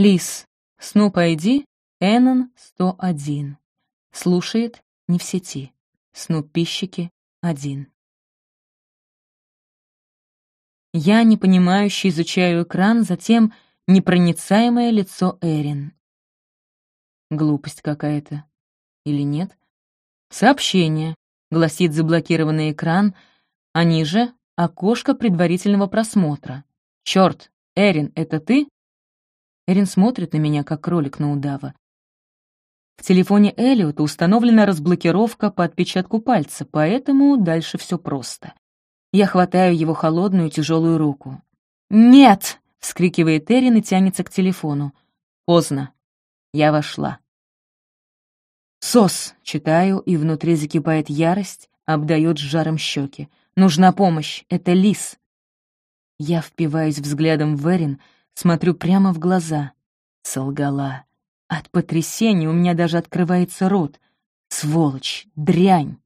Лис. Снуп ID. Эннон 101. Слушает. Не в сети. Снуп-пищики. Один. Я, непонимающе, изучаю экран, затем непроницаемое лицо Эрин. Глупость какая-то. Или нет? Сообщение, гласит заблокированный экран, а ниже — окошко предварительного просмотра. Черт, Эрин, это ты? Эрин смотрит на меня, как кролик на удава. В телефоне Эллиота установлена разблокировка по отпечатку пальца, поэтому дальше все просто. Я хватаю его холодную тяжелую руку. «Нет!» — вскрикивает Эрин и тянется к телефону. Поздно. Я вошла. «Сос!» — читаю, и внутри закипает ярость, обдает жаром щеки. «Нужна помощь! Это лис!» Я впиваюсь взглядом в Эрин, смотрю прямо в глаза. Солгала. От потрясения у меня даже открывается рот. Сволочь, дрянь.